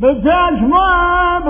The judge mob